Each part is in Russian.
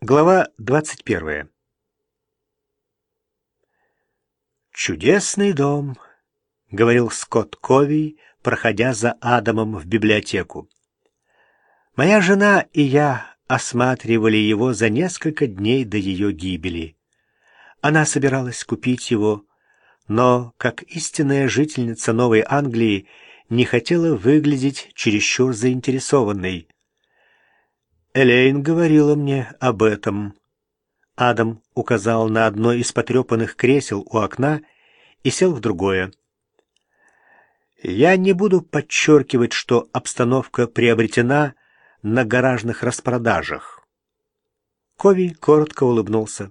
Глава 21. «Чудесный дом», — говорил Скотт Ковий, проходя за Адамом в библиотеку. «Моя жена и я осматривали его за несколько дней до ее гибели. Она собиралась купить его, но, как истинная жительница Новой Англии, не хотела выглядеть чересчур заинтересованной. Элейн говорила мне об этом. Адам указал на одно из потрепанных кресел у окна и сел в другое. Я не буду подчеркивать, что обстановка приобретена на гаражных распродажах. Кови коротко улыбнулся.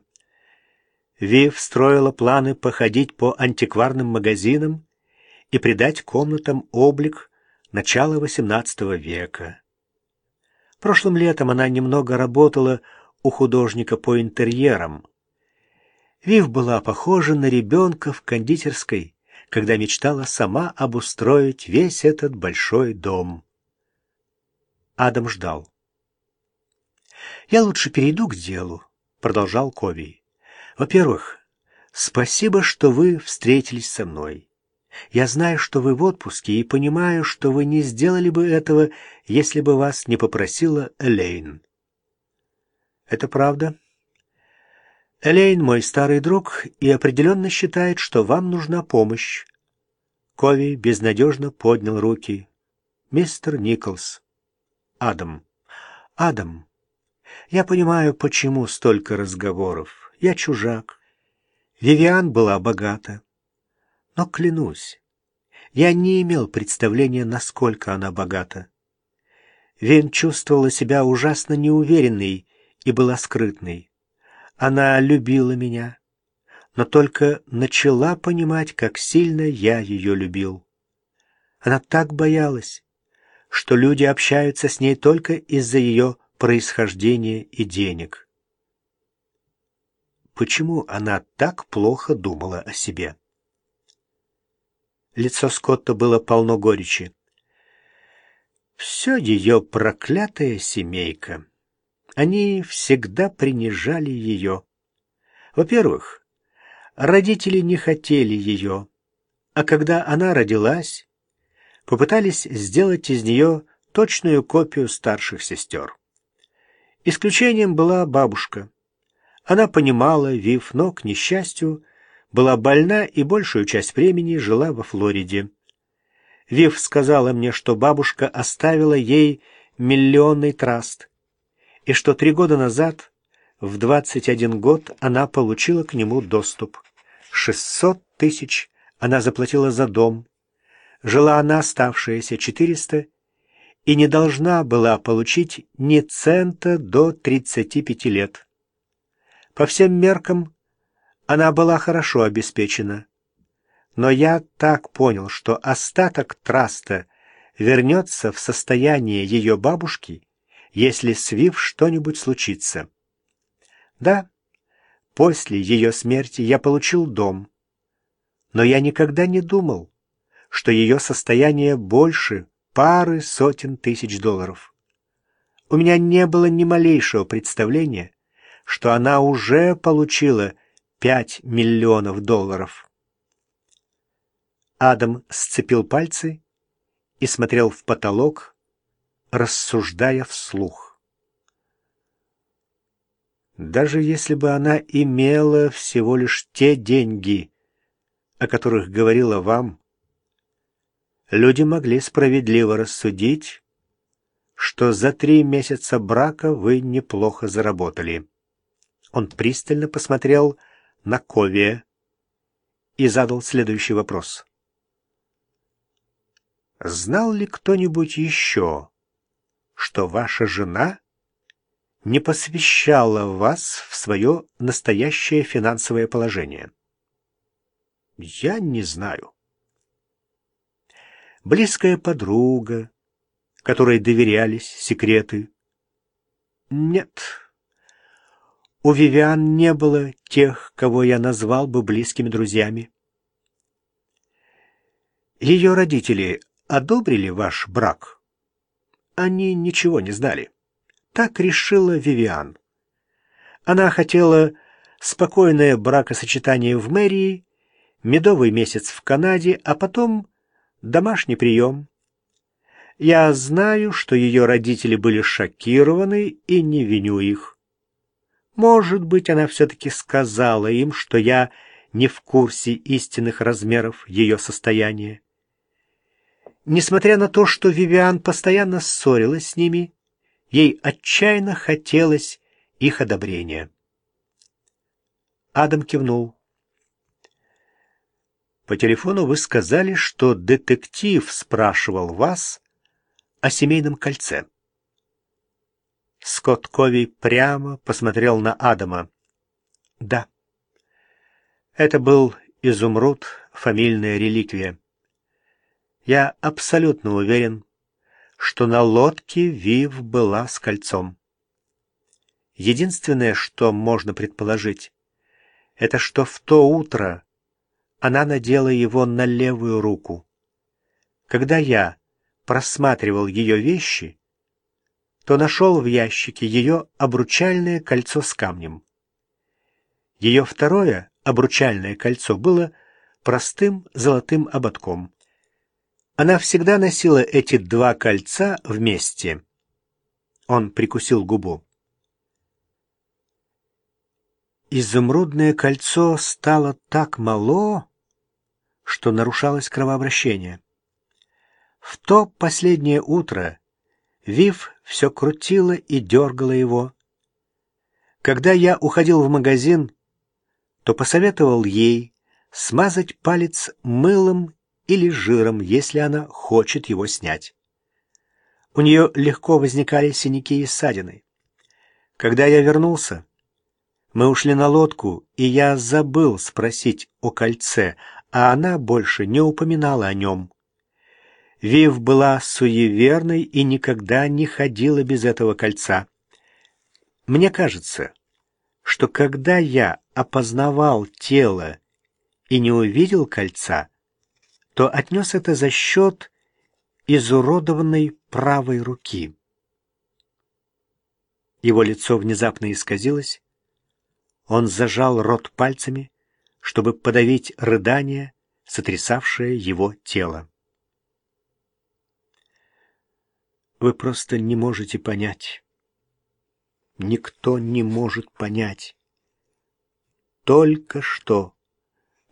Вив строила планы походить по антикварным магазинам и придать комнатам облик начала XVIII века. Прошлым летом она немного работала у художника по интерьерам. Вив была похожа на ребенка в кондитерской, когда мечтала сама обустроить весь этот большой дом. Адам ждал. «Я лучше перейду к делу», — продолжал Кови. «Во-первых, спасибо, что вы встретились со мной. Я знаю, что вы в отпуске, и понимаю, что вы не сделали бы этого, если бы вас не попросила Элейн. Это правда. Элейн мой старый друг и определенно считает, что вам нужна помощь. Кови безнадежно поднял руки. Мистер Николс. Адам. Адам. Я понимаю, почему столько разговоров. Я чужак. Вивиан была богата. Но клянусь, я не имел представления, насколько она богата. Вен чувствовала себя ужасно неуверенной и была скрытной. Она любила меня, но только начала понимать, как сильно я ее любил. Она так боялась, что люди общаются с ней только из-за ее происхождения и денег. Почему она так плохо думала о себе? Лицо Скотта было полно горечи. Все ее проклятая семейка. Они всегда принижали ее. Во-первых, родители не хотели ее, а когда она родилась, попытались сделать из нее точную копию старших сестер. Исключением была бабушка. Она понимала Вив, но, к несчастью, была больна и большую часть времени жила во Флориде. Вив сказала мне, что бабушка оставила ей миллионный траст, и что три года назад, в 21 год, она получила к нему доступ. 600 тысяч она заплатила за дом. Жила она оставшиеся 400 и не должна была получить ни цента до 35 лет. По всем меркам она была хорошо обеспечена. Но я так понял, что остаток траста вернется в состояние ее бабушки, если с Вив что-нибудь случится. Да, после ее смерти я получил дом, но я никогда не думал, что ее состояние больше пары сотен тысяч долларов. У меня не было ни малейшего представления, что она уже получила пять миллионов долларов. Адам сцепил пальцы и смотрел в потолок, рассуждая вслух. Даже если бы она имела всего лишь те деньги, о которых говорила вам, люди могли справедливо рассудить, что за три месяца брака вы неплохо заработали. Он пристально посмотрел на Кове и задал следующий вопрос. Знал ли кто-нибудь еще, что ваша жена не посвящала вас в свое настоящее финансовое положение? Я не знаю. Близкая подруга, которой доверялись секреты? Нет. У Вивиан не было тех, кого я назвал бы близкими друзьями. Ее родители одобрили ваш брак? Они ничего не знали. Так решила Вивиан. Она хотела спокойное бракосочетание в мэрии, медовый месяц в Канаде, а потом домашний прием. Я знаю, что ее родители были шокированы, и не виню их. Может быть, она все-таки сказала им, что я не в курсе истинных размеров ее состояния. Несмотря на то, что Вивиан постоянно ссорилась с ними, ей отчаянно хотелось их одобрения. Адам кивнул. По телефону вы сказали, что детектив спрашивал вас о семейном кольце. Скотт Кови прямо посмотрел на Адама. Да. Это был изумруд, фамильная реликвия. Я абсолютно уверен, что на лодке Вив была с кольцом. Единственное, что можно предположить, это что в то утро она надела его на левую руку. Когда я просматривал ее вещи, то нашел в ящике ее обручальное кольцо с камнем. Ее второе обручальное кольцо было простым золотым ободком. Она всегда носила эти два кольца вместе. Он прикусил губу. Изумрудное кольцо стало так мало, что нарушалось кровообращение. В то последнее утро Вив все крутила и дергала его. Когда я уходил в магазин, то посоветовал ей смазать палец мылом или жиром, если она хочет его снять. У нее легко возникали синяки и ссадины. Когда я вернулся, мы ушли на лодку, и я забыл спросить о кольце, а она больше не упоминала о нем. Вив была суеверной и никогда не ходила без этого кольца. Мне кажется, что когда я опознавал тело и не увидел кольца, то отнес это за счет изуродованной правой руки. Его лицо внезапно исказилось, он зажал рот пальцами, чтобы подавить рыдание, сотрясавшее его тело. Вы просто не можете понять. Никто не может понять. Только что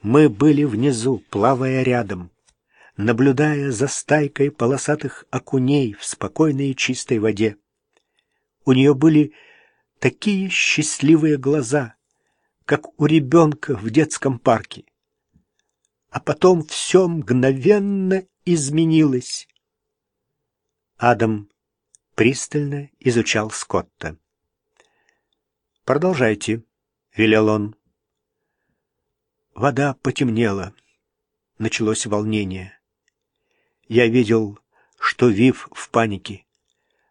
мы были внизу, плавая рядом, наблюдая за стайкой полосатых окуней в спокойной и чистой воде. У нее были такие счастливые глаза, как у ребенка в детском парке. А потом все мгновенно изменилось. Адам пристально изучал Скотта. «Продолжайте», — велел он. Вода потемнела. Началось волнение. Я видел, что Вив в панике.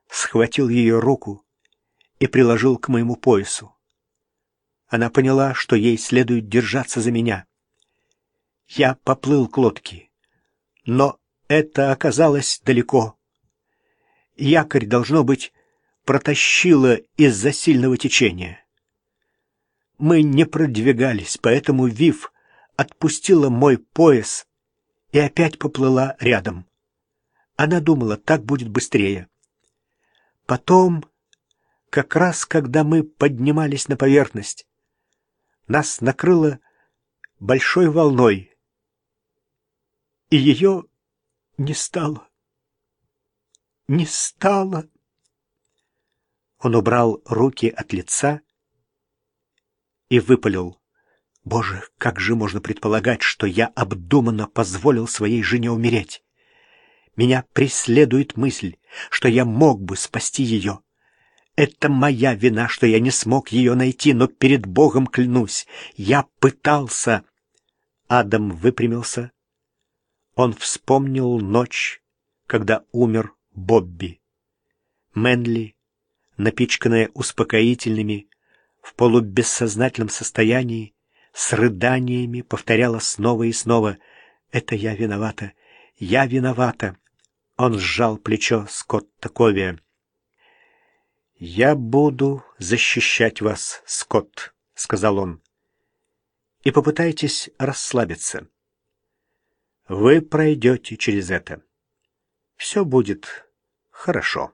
Схватил ее руку и приложил к моему поясу. Она поняла, что ей следует держаться за меня. Я поплыл к лодке, но это оказалось далеко. Якорь, должно быть, протащило из-за сильного течения. Мы не продвигались, поэтому Вив отпустила мой пояс и опять поплыла рядом. Она думала, так будет быстрее. Потом, как раз когда мы поднимались на поверхность, нас накрыло большой волной, и ее не стало. Не стало. Он убрал руки от лица и выпалил. Боже, как же можно предполагать, что я обдуманно позволил своей жене умереть? Меня преследует мысль, что я мог бы спасти ее. Это моя вина, что я не смог ее найти, но перед Богом клянусь, я пытался. Адам выпрямился. Он вспомнил ночь, когда умер Бобби. Мэнли, напичканная успокоительными, в полубессознательном состоянии, с рыданиями повторяла снова и снова «Это я виновата! Я виновата!» Он сжал плечо Скотта Ковия. «Я буду защищать вас, Скотт», — сказал он. «И попытайтесь расслабиться. Вы пройдете через это. Все будет хорошо».